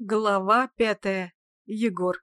Глава пятая. Егор.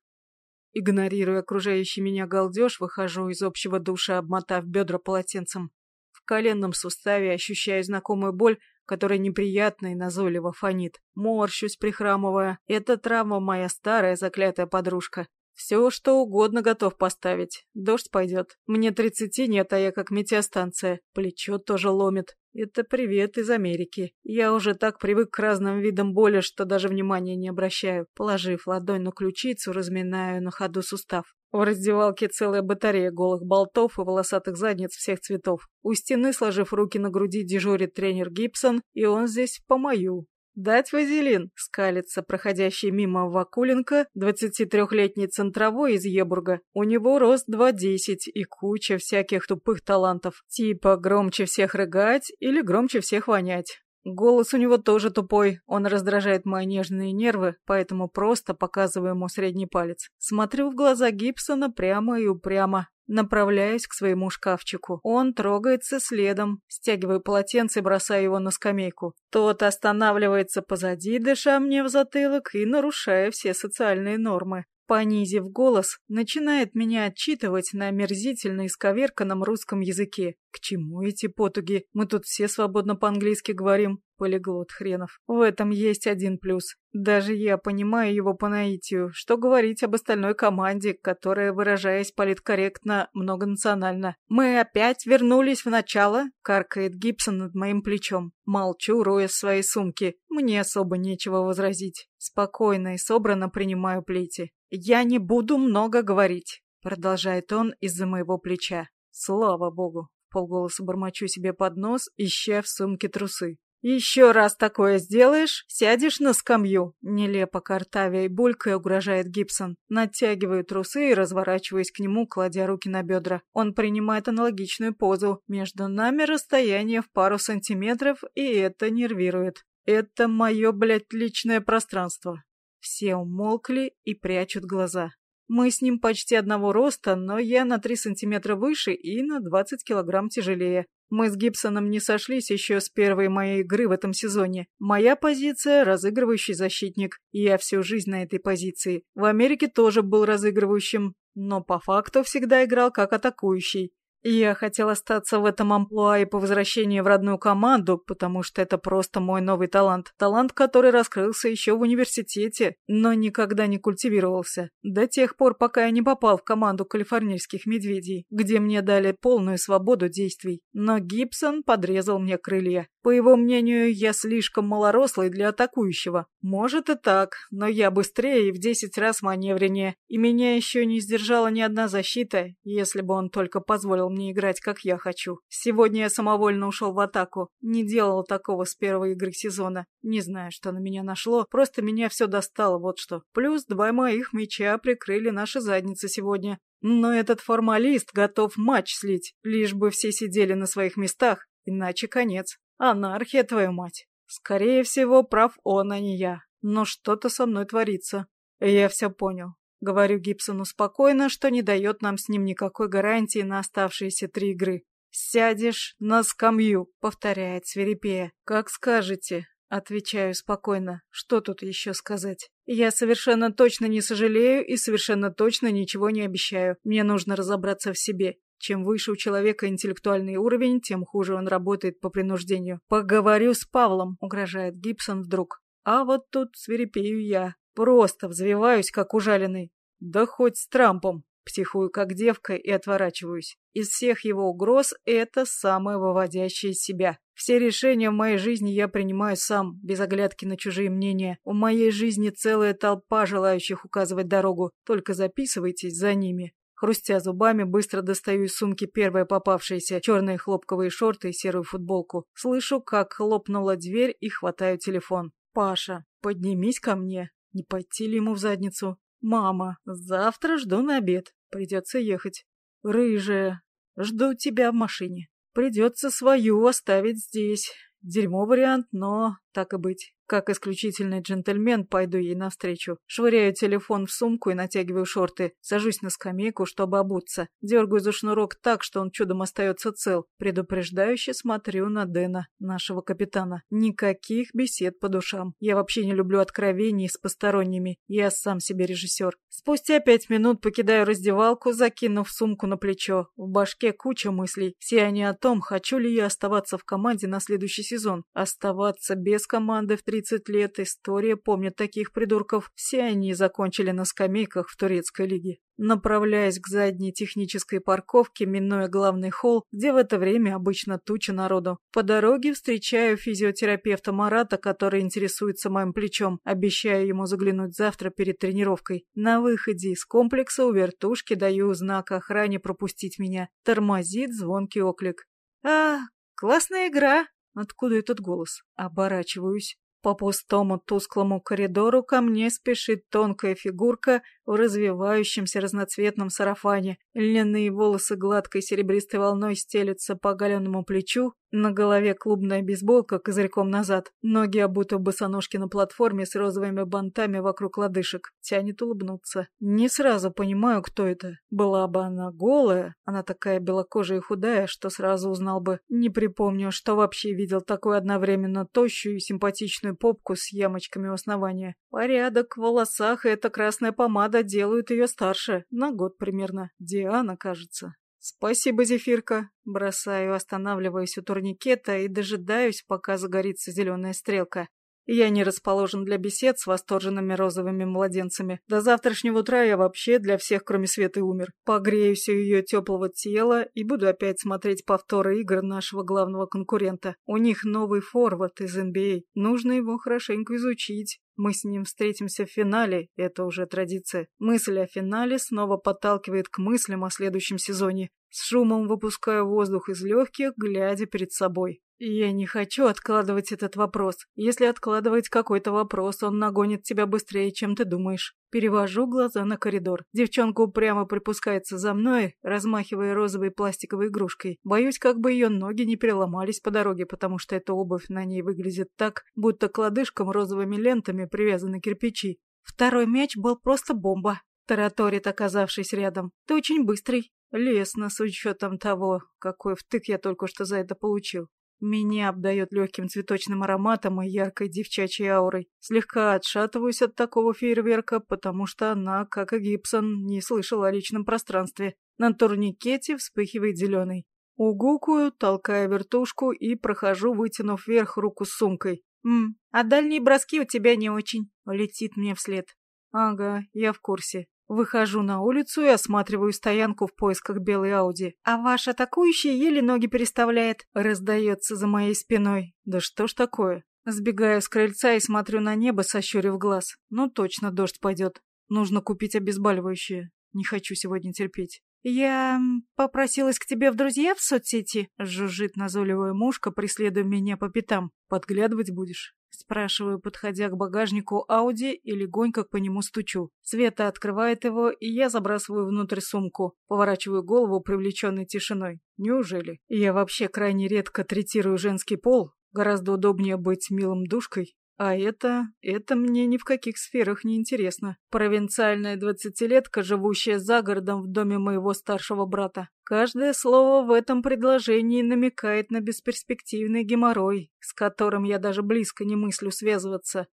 Игнорируя окружающий меня галдеж, выхожу из общего душа, обмотав бедра полотенцем. В коленном суставе ощущаю знакомую боль, которая неприятно и назойливо фонит. Морщусь, прихрамывая. Это травма моя старая заклятая подружка. Все, что угодно готов поставить. Дождь пойдет. Мне тридцати нет, а я как метеостанция. Плечо тоже ломит. Это привет из Америки. Я уже так привык к разным видам боли, что даже внимания не обращаю. Положив ладонь на ключицу, разминаю на ходу сустав. В раздевалке целая батарея голых болтов и волосатых задниц всех цветов. У стены, сложив руки на груди, дежурит тренер Гибсон, и он здесь по мою. «Дать вазелин!» — скалится проходящий мимо Вакуленко, 23-летний центровой из Ебурга. У него рост 2,10 и куча всяких тупых талантов. Типа громче всех рыгать или громче всех вонять. Голос у него тоже тупой, он раздражает мои нежные нервы, поэтому просто показываю ему средний палец. Смотрю в глаза Гибсона прямо и упрямо. Направляюсь к своему шкафчику. Он трогается следом. Стягиваю полотенце и бросаю его на скамейку. Тот останавливается позади, дыша мне в затылок и нарушая все социальные нормы. Понизив голос, начинает меня отчитывать на омерзительно исковерканном русском языке. К чему эти потуги? Мы тут все свободно по-английски говорим. Полиглот хренов. В этом есть один плюс. Даже я понимаю его по наитию. Что говорить об остальной команде, которая, выражаясь политкорректно, многонационально. «Мы опять вернулись в начало?» — каркает Гибсон над моим плечом. Молчу, роя свои сумки. Мне особо нечего возразить. Спокойно и собрано принимаю плети. «Я не буду много говорить», — продолжает он из-за моего плеча. «Слава богу!» — полголоса бормочу себе под нос, ища в сумке трусы. «Еще раз такое сделаешь, сядешь на скамью!» Нелепо картавя и булькая угрожает Гибсон. Натягиваю трусы и разворачиваюсь к нему, кладя руки на бедра. Он принимает аналогичную позу. Между нами расстояние в пару сантиметров, и это нервирует. Это мое, блядь, личное пространство. Все умолкли и прячут глаза. Мы с ним почти одного роста, но я на три сантиметра выше и на двадцать килограмм тяжелее. Мы с Гибсоном не сошлись еще с первой моей игры в этом сезоне. Моя позиция — разыгрывающий защитник. Я всю жизнь на этой позиции. В Америке тоже был разыгрывающим, но по факту всегда играл как атакующий. Я хотел остаться в этом амплуа и по возвращении в родную команду, потому что это просто мой новый талант. Талант, который раскрылся еще в университете, но никогда не культивировался. До тех пор, пока я не попал в команду калифорнийских медведей, где мне дали полную свободу действий. Но Гибсон подрезал мне крылья. По его мнению, я слишком малорослый для атакующего. Может и так, но я быстрее и в десять раз маневреннее. И меня еще не сдержала ни одна защита, если бы он только позволил мне играть, как я хочу. Сегодня я самовольно ушел в атаку. Не делал такого с первой игры сезона. Не знаю, что на меня нашло, просто меня все достало, вот что. Плюс два моих мяча прикрыли наши задницы сегодня. Но этот формалист готов матч слить, лишь бы все сидели на своих местах, иначе конец. Анархия, твою мать. Скорее всего, прав он, а не я. Но что-то со мной творится. Я все понял. Говорю Гибсону спокойно, что не дает нам с ним никакой гарантии на оставшиеся три игры. «Сядешь на скамью», — повторяет свирепея. «Как скажете», — отвечаю спокойно. «Что тут еще сказать?» «Я совершенно точно не сожалею и совершенно точно ничего не обещаю. Мне нужно разобраться в себе. Чем выше у человека интеллектуальный уровень, тем хуже он работает по принуждению. «Поговорю с Павлом», — угрожает Гибсон вдруг. А вот тут свирепею я. Просто взвиваюсь, как ужаленный. Да хоть с Трампом. Психую, как девка, и отворачиваюсь. Из всех его угроз это самое выводящее из себя. Все решения в моей жизни я принимаю сам, без оглядки на чужие мнения. У моей жизни целая толпа желающих указывать дорогу. Только записывайтесь за ними. Хрустя зубами, быстро достаю из сумки первое попавшееся, черные хлопковые шорты и серую футболку. Слышу, как хлопнула дверь и хватаю телефон. «Паша, поднимись ко мне. Не пойти ли ему в задницу?» «Мама, завтра жду на обед. Придется ехать. Рыжая, жду тебя в машине. Придется свою оставить здесь. Дерьмо вариант, но так и быть. Как исключительный джентльмен пойду ей навстречу. Швыряю телефон в сумку и натягиваю шорты. Сажусь на скамейку, чтобы обуться. Дергаю за шнурок так, что он чудом остается цел. Предупреждающе смотрю на Дэна, нашего капитана. Никаких бесед по душам. Я вообще не люблю откровений с посторонними. Я сам себе режиссер. Спустя пять минут покидаю раздевалку, закинув сумку на плечо. В башке куча мыслей. Все они о том, хочу ли я оставаться в команде на следующий сезон. Оставаться без команды в 30 лет. История помнит таких придурков. Все они закончили на скамейках в турецкой лиге. Направляясь к задней технической парковке, минуя главный холл, где в это время обычно туча народу. По дороге встречаю физиотерапевта Марата, который интересуется моим плечом. Обещаю ему заглянуть завтра перед тренировкой. На выходе из комплекса у вертушки даю знак охране пропустить меня. Тормозит звонкий оклик. «А, классная игра!» Откуда этот голос? Оборачиваюсь. По пустому тусклому коридору ко мне спешит тонкая фигурка в развивающемся разноцветном сарафане. Льняные волосы гладкой серебристой волной стелются по оголенному плечу, на голове клубная бейсболка козырьком назад, ноги обуты в босоножки на платформе с розовыми бантами вокруг лодыжек. Тянет улыбнуться. Не сразу понимаю, кто это. Была бы она голая, она такая белокожая и худая, что сразу узнал бы. Не припомню, что вообще видел такую одновременно тощую и симпатичную попку с ямочками у основания. Порядок в волосах и эта красная помада делают ее старше, на год примерно. Диана, кажется. «Спасибо, Зефирка!» Бросаю, останавливаюсь у турникета и дожидаюсь, пока загорится зеленая стрелка. Я не расположен для бесед с восторженными розовыми младенцами. До завтрашнего утра я вообще для всех, кроме Светы, умер. Погреюсь у ее теплого тела и буду опять смотреть повторы игр нашего главного конкурента. У них новый форвард из NBA. Нужно его хорошенько изучить. Мы с ним встретимся в финале, это уже традиция. Мысль о финале снова подталкивает к мыслям о следующем сезоне. С шумом выпускаю воздух из легких, глядя перед собой. Я не хочу откладывать этот вопрос. Если откладывать какой-то вопрос, он нагонит тебя быстрее, чем ты думаешь. Перевожу глаза на коридор. Девчонка упрямо припускается за мной, размахивая розовой пластиковой игрушкой. Боюсь, как бы ее ноги не переломались по дороге, потому что эта обувь на ней выглядит так, будто к лодыжкам розовыми лентами привязаны кирпичи. Второй мяч был просто бомба. Тараторит, оказавшись рядом. Ты очень быстрый. Лесно, с учетом того, какой втык я только что за это получил. Меня обдает легким цветочным ароматом и яркой девчачьей аурой. Слегка отшатываюсь от такого фейерверка, потому что она, как и Гибсон, не слышала о личном пространстве. На турникете вспыхивает зеленый. Угукую, толкая вертушку и прохожу, вытянув вверх руку с сумкой. «М, а дальние броски у тебя не очень», — летит мне вслед. «Ага, я в курсе. Выхожу на улицу и осматриваю стоянку в поисках белой Ауди. «А ваш атакующий еле ноги переставляет», — раздается за моей спиной. «Да что ж такое?» Сбегаю с крыльца и смотрю на небо, сощурив глаз. Ну точно дождь пойдет. Нужно купить обезболивающее. Не хочу сегодня терпеть. «Я попросилась к тебе в друзья в соцсети?» — жужжит назойливая мушка, преследуя меня по пятам. «Подглядывать будешь?» Спрашиваю, подходя к багажнику Ауди и легонько по нему стучу. Света открывает его, и я забрасываю внутрь сумку. Поворачиваю голову, привлеченной тишиной. Неужели? Я вообще крайне редко третирую женский пол. Гораздо удобнее быть милым душкой. А это... это мне ни в каких сферах не интересно. Провинциальная двадцатилетка, живущая за городом в доме моего старшего брата. Каждое слово в этом предложении намекает на бесперспективный геморрой, с которым я даже близко не мыслю связываться.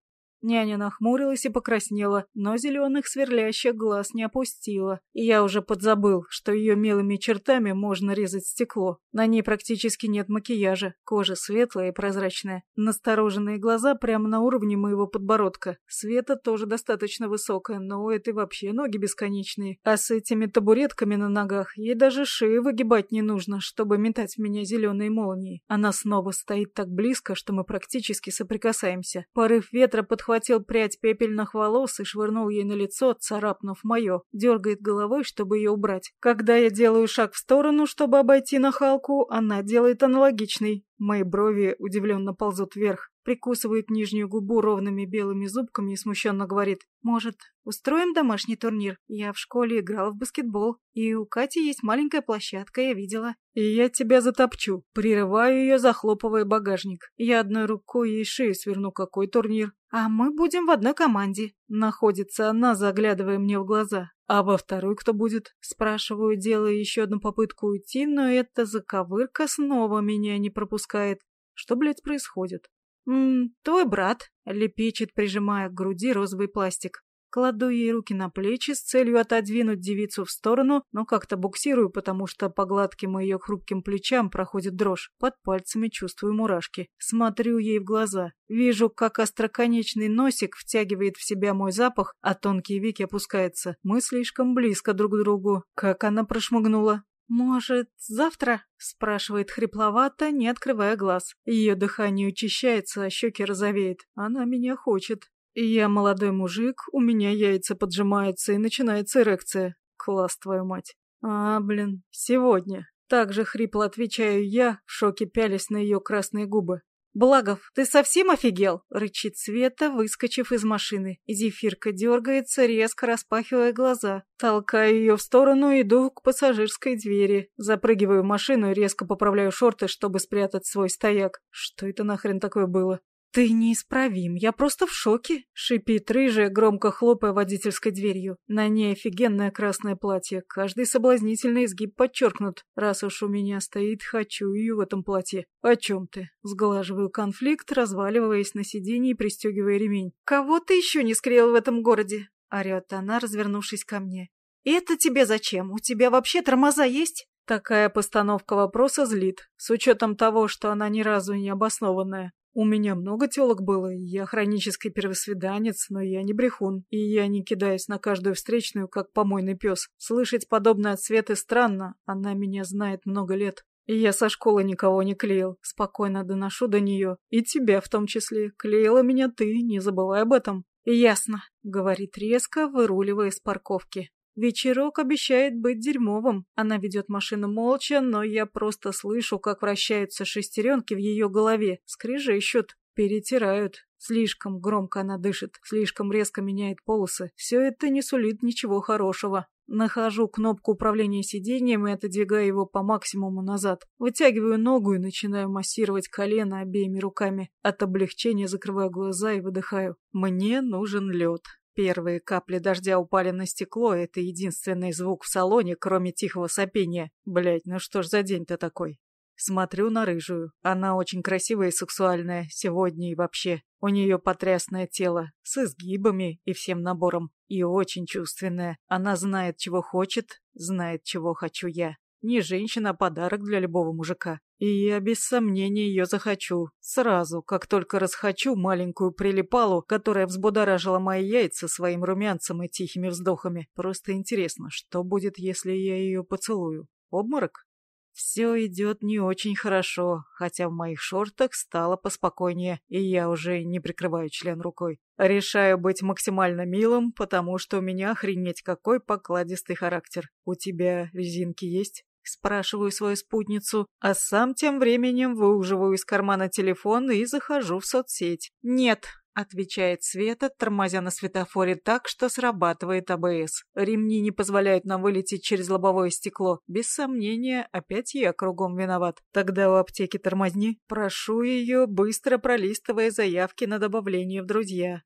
Няня нахмурилась и покраснела, но зеленых сверлящих глаз не опустила. И я уже подзабыл, что ее милыми чертами можно резать стекло. На ней практически нет макияжа, кожа светлая и прозрачная. Настороженные глаза прямо на уровне моего подбородка. Света тоже достаточно высокая, но у этой вообще ноги бесконечные. А с этими табуретками на ногах ей даже шею выгибать не нужно, чтобы метать в меня зеленые молнии. Она снова стоит так близко, что мы практически соприкасаемся. Порыв ветра подходит подхватил прядь пепельных волос и швырнул ей на лицо, царапнув мое. Дергает головой, чтобы ее убрать. Когда я делаю шаг в сторону, чтобы обойти нахалку, она делает аналогичный. Мои брови удивленно ползут вверх. прикусывает нижнюю губу ровными белыми зубками и смущенно говорит. «Может, устроим домашний турнир? Я в школе играла в баскетбол, и у Кати есть маленькая площадка, я видела». «И я тебя затопчу». Прерываю ее, захлопывая багажник. Я одной рукой ей шею сверну. Какой турнир? «А мы будем в одной команде», — находится она, заглядывая мне в глаза. «А во второй кто будет?» — спрашиваю, делая еще одну попытку уйти, но эта заковырка снова меня не пропускает. Что, блядь, происходит? «Ммм, твой брат», — лепечет, прижимая к груди розовый пластик. Кладу ей руки на плечи с целью отодвинуть девицу в сторону, но как-то буксирую, потому что по гладким ее хрупким плечам проходит дрожь. Под пальцами чувствую мурашки. Смотрю ей в глаза. Вижу, как остроконечный носик втягивает в себя мой запах, а тонкие веки опускаются. Мы слишком близко друг к другу. Как она прошмыгнула. «Может, завтра?» — спрашивает хрипловато, не открывая глаз. Ее дыхание учащается, а щеки розовеют. Она меня хочет. Я молодой мужик, у меня яйца поджимаются и начинается эрекция. Класс, твою мать. А, блин, сегодня. Так же хрипло отвечаю я, в шоке пялясь на ее красные губы. «Благов, ты совсем офигел?» — рычит Света, выскочив из машины. Зефирка дергается, резко распахивая глаза. Толкаю ее в сторону, иду к пассажирской двери. Запрыгиваю в машину и резко поправляю шорты, чтобы спрятать свой стояк. Что это нахрен такое было? «Ты неисправим, я просто в шоке», — шипит рыжая, громко хлопая водительской дверью. На ней офигенное красное платье, каждый соблазнительный изгиб подчеркнут. Раз уж у меня стоит, хочу ее в этом платье. «О чем ты?» — сглаживаю конфликт, разваливаясь на сиденье и пристегивая ремень. «Кого ты еще не скрыл в этом городе?» — орет она, развернувшись ко мне. «Это тебе зачем? У тебя вообще тормоза есть?» Такая постановка вопроса злит, с учетом того, что она ни разу не обоснованная. У меня много телок было, я хронический первосвиданец, но я не брехун, и я не кидаюсь на каждую встречную, как помойный пес. Слышать подобное от Светы странно, она меня знает много лет. И я со школы никого не клеил, спокойно доношу до нее. И тебя в том числе. Клеила меня ты, не забывай об этом. «Ясно», — говорит резко, выруливая из парковки. Вечерок обещает быть дерьмовым. Она ведет машину молча, но я просто слышу, как вращаются шестеренки в ее голове. Скрежещут, перетирают. Слишком громко она дышит, слишком резко меняет полосы. Все это не сулит ничего хорошего. Нахожу кнопку управления сиденьем и отодвигаю его по максимуму назад. Вытягиваю ногу и начинаю массировать колено обеими руками. От облегчения закрываю глаза и выдыхаю. Мне нужен лед. Первые капли дождя упали на стекло, это единственный звук в салоне, кроме тихого сопения. Блять, ну что ж за день-то такой? Смотрю на рыжую. Она очень красивая и сексуальная, сегодня и вообще. У нее потрясное тело, с изгибами и всем набором. И очень чувственная. Она знает, чего хочет, знает, чего хочу я. Не женщина, а подарок для любого мужика. И я без сомнения ее захочу. Сразу, как только расхочу маленькую прилипалу, которая взбудоражила мои яйца своим румянцем и тихими вздохами. Просто интересно, что будет, если я ее поцелую? Обморок? Все идет не очень хорошо, хотя в моих шортах стало поспокойнее, и я уже не прикрываю член рукой. Решаю быть максимально милым, потому что у меня охренеть какой покладистый характер. У тебя резинки есть? Спрашиваю свою спутницу, а сам тем временем выуживаю из кармана телефон и захожу в соцсеть. «Нет», — отвечает Света, тормозя на светофоре так, что срабатывает АБС. Ремни не позволяют нам вылететь через лобовое стекло. Без сомнения, опять я кругом виноват. Тогда у аптеки тормозни. Прошу ее, быстро пролистывая заявки на добавление в друзья.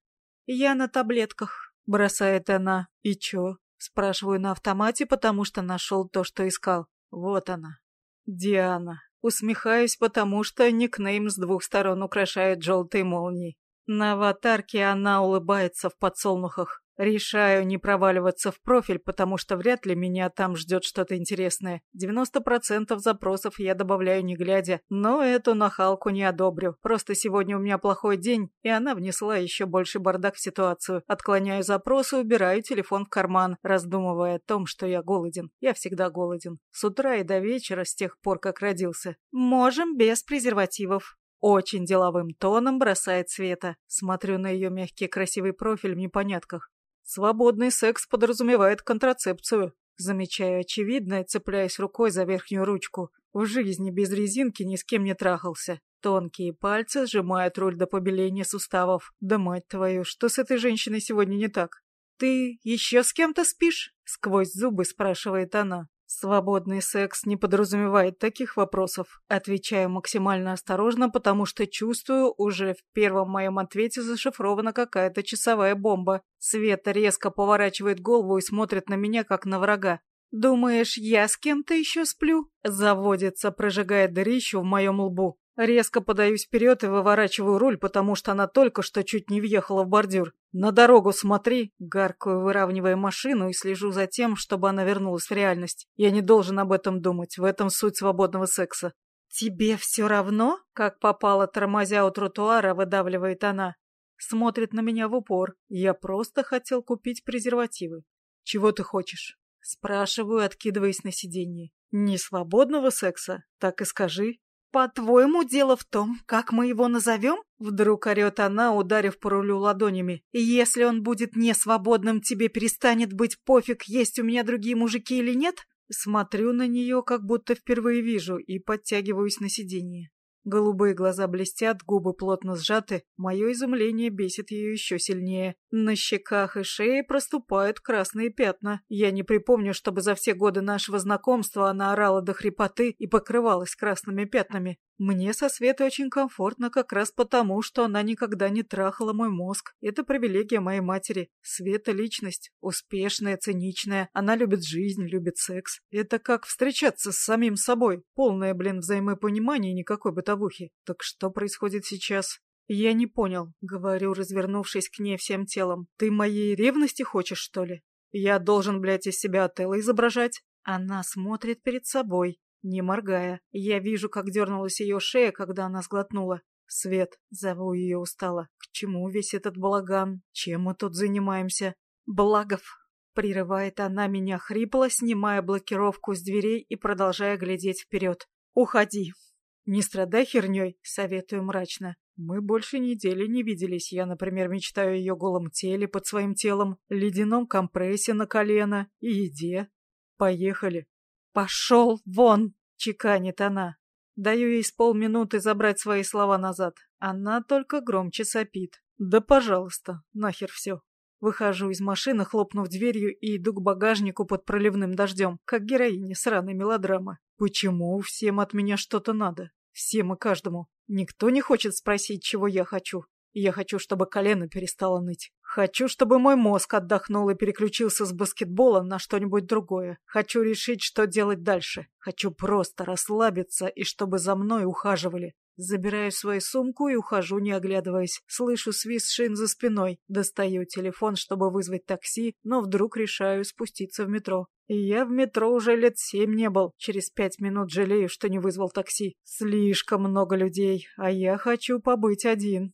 «Я на таблетках», — бросает она. «И чё?» Спрашиваю на автомате, потому что нашел то, что искал. Вот она. Диана. Усмехаюсь, потому что никнейм с двух сторон украшает желтые молнии. На аватарке она улыбается в подсолнухах. Решаю не проваливаться в профиль, потому что вряд ли меня там ждет что-то интересное. 90% запросов я добавляю не глядя, но эту нахалку не одобрю. Просто сегодня у меня плохой день, и она внесла еще больше бардак в ситуацию. Отклоняю запросы, убираю телефон в карман, раздумывая о том, что я голоден. Я всегда голоден. С утра и до вечера, с тех пор, как родился. Можем без презервативов. Очень деловым тоном бросает Света. Смотрю на ее мягкий красивый профиль в непонятках. Свободный секс подразумевает контрацепцию. Замечаю очевидное, цепляясь рукой за верхнюю ручку. В жизни без резинки ни с кем не трахался. Тонкие пальцы сжимают руль до побеления суставов. Да мать твою, что с этой женщиной сегодня не так? «Ты еще с кем-то спишь?» — сквозь зубы спрашивает она. «Свободный секс не подразумевает таких вопросов». Отвечаю максимально осторожно, потому что чувствую, уже в первом моем ответе зашифрована какая-то часовая бомба. Света резко поворачивает голову и смотрит на меня, как на врага. «Думаешь, я с кем-то еще сплю?» Заводится, прожигая дырищу в моем лбу. Резко подаюсь вперед и выворачиваю руль, потому что она только что чуть не въехала в бордюр. «На дорогу смотри!» Гаркую, выравнивая машину и слежу за тем, чтобы она вернулась в реальность. Я не должен об этом думать, в этом суть свободного секса. «Тебе все равно?» Как попало, тормозя у тротуара, выдавливает она. Смотрит на меня в упор. Я просто хотел купить презервативы. «Чего ты хочешь?» Спрашиваю, откидываясь на сиденье. «Не свободного секса? Так и скажи». «По-твоему, дело в том, как мы его назовем?» Вдруг орет она, ударив по рулю ладонями. «Если он будет несвободным, тебе перестанет быть пофиг, есть у меня другие мужики или нет?» Смотрю на нее, как будто впервые вижу, и подтягиваюсь на сиденье. Голубые глаза блестят, губы плотно сжаты. Мое изумление бесит ее еще сильнее. На щеках и шее проступают красные пятна. Я не припомню, чтобы за все годы нашего знакомства она орала до хрипоты и покрывалась красными пятнами. Мне со Светой очень комфортно как раз потому, что она никогда не трахала мой мозг. Это привилегия моей матери. Света — личность, успешная, циничная. Она любит жизнь, любит секс. Это как встречаться с самим собой. Полное, блин, взаимопонимание и никакой бытовухи. Так что происходит сейчас? Я не понял, говорю, развернувшись к ней всем телом. Ты моей ревности хочешь, что ли? Я должен, блядь, из себя Отелло изображать? Она смотрит перед собой, не моргая. Я вижу, как дернулась ее шея, когда она сглотнула. «Свет!» — зову ее устало. «К чему весь этот балаган? Чем мы тут занимаемся?» «Благов!» — прерывает она меня хрипло, снимая блокировку с дверей и продолжая глядеть вперед. «Уходи!» «Не страдай херней!» — советую мрачно. Мы больше недели не виделись. Я, например, мечтаю о ее голом теле под своим телом, ледяном компрессе на колено и еде. Поехали. «Пошел вон!» — чеканит она. Даю ей с полминуты забрать свои слова назад. Она только громче сопит. «Да пожалуйста, нахер все!» Выхожу из машины, хлопнув дверью, и иду к багажнику под проливным дождем, как героиня сраной мелодрамы. Почему всем от меня что-то надо? Всем и каждому. Никто не хочет спросить, чего я хочу. Я хочу, чтобы колено перестало ныть. Хочу, чтобы мой мозг отдохнул и переключился с баскетбола на что-нибудь другое. Хочу решить, что делать дальше. Хочу просто расслабиться и чтобы за мной ухаживали. Забираю свою сумку и ухожу, не оглядываясь. Слышу свист шин за спиной. Достаю телефон, чтобы вызвать такси, но вдруг решаю спуститься в метро. И я в метро уже лет семь не был. Через пять минут жалею, что не вызвал такси. Слишком много людей, а я хочу побыть один.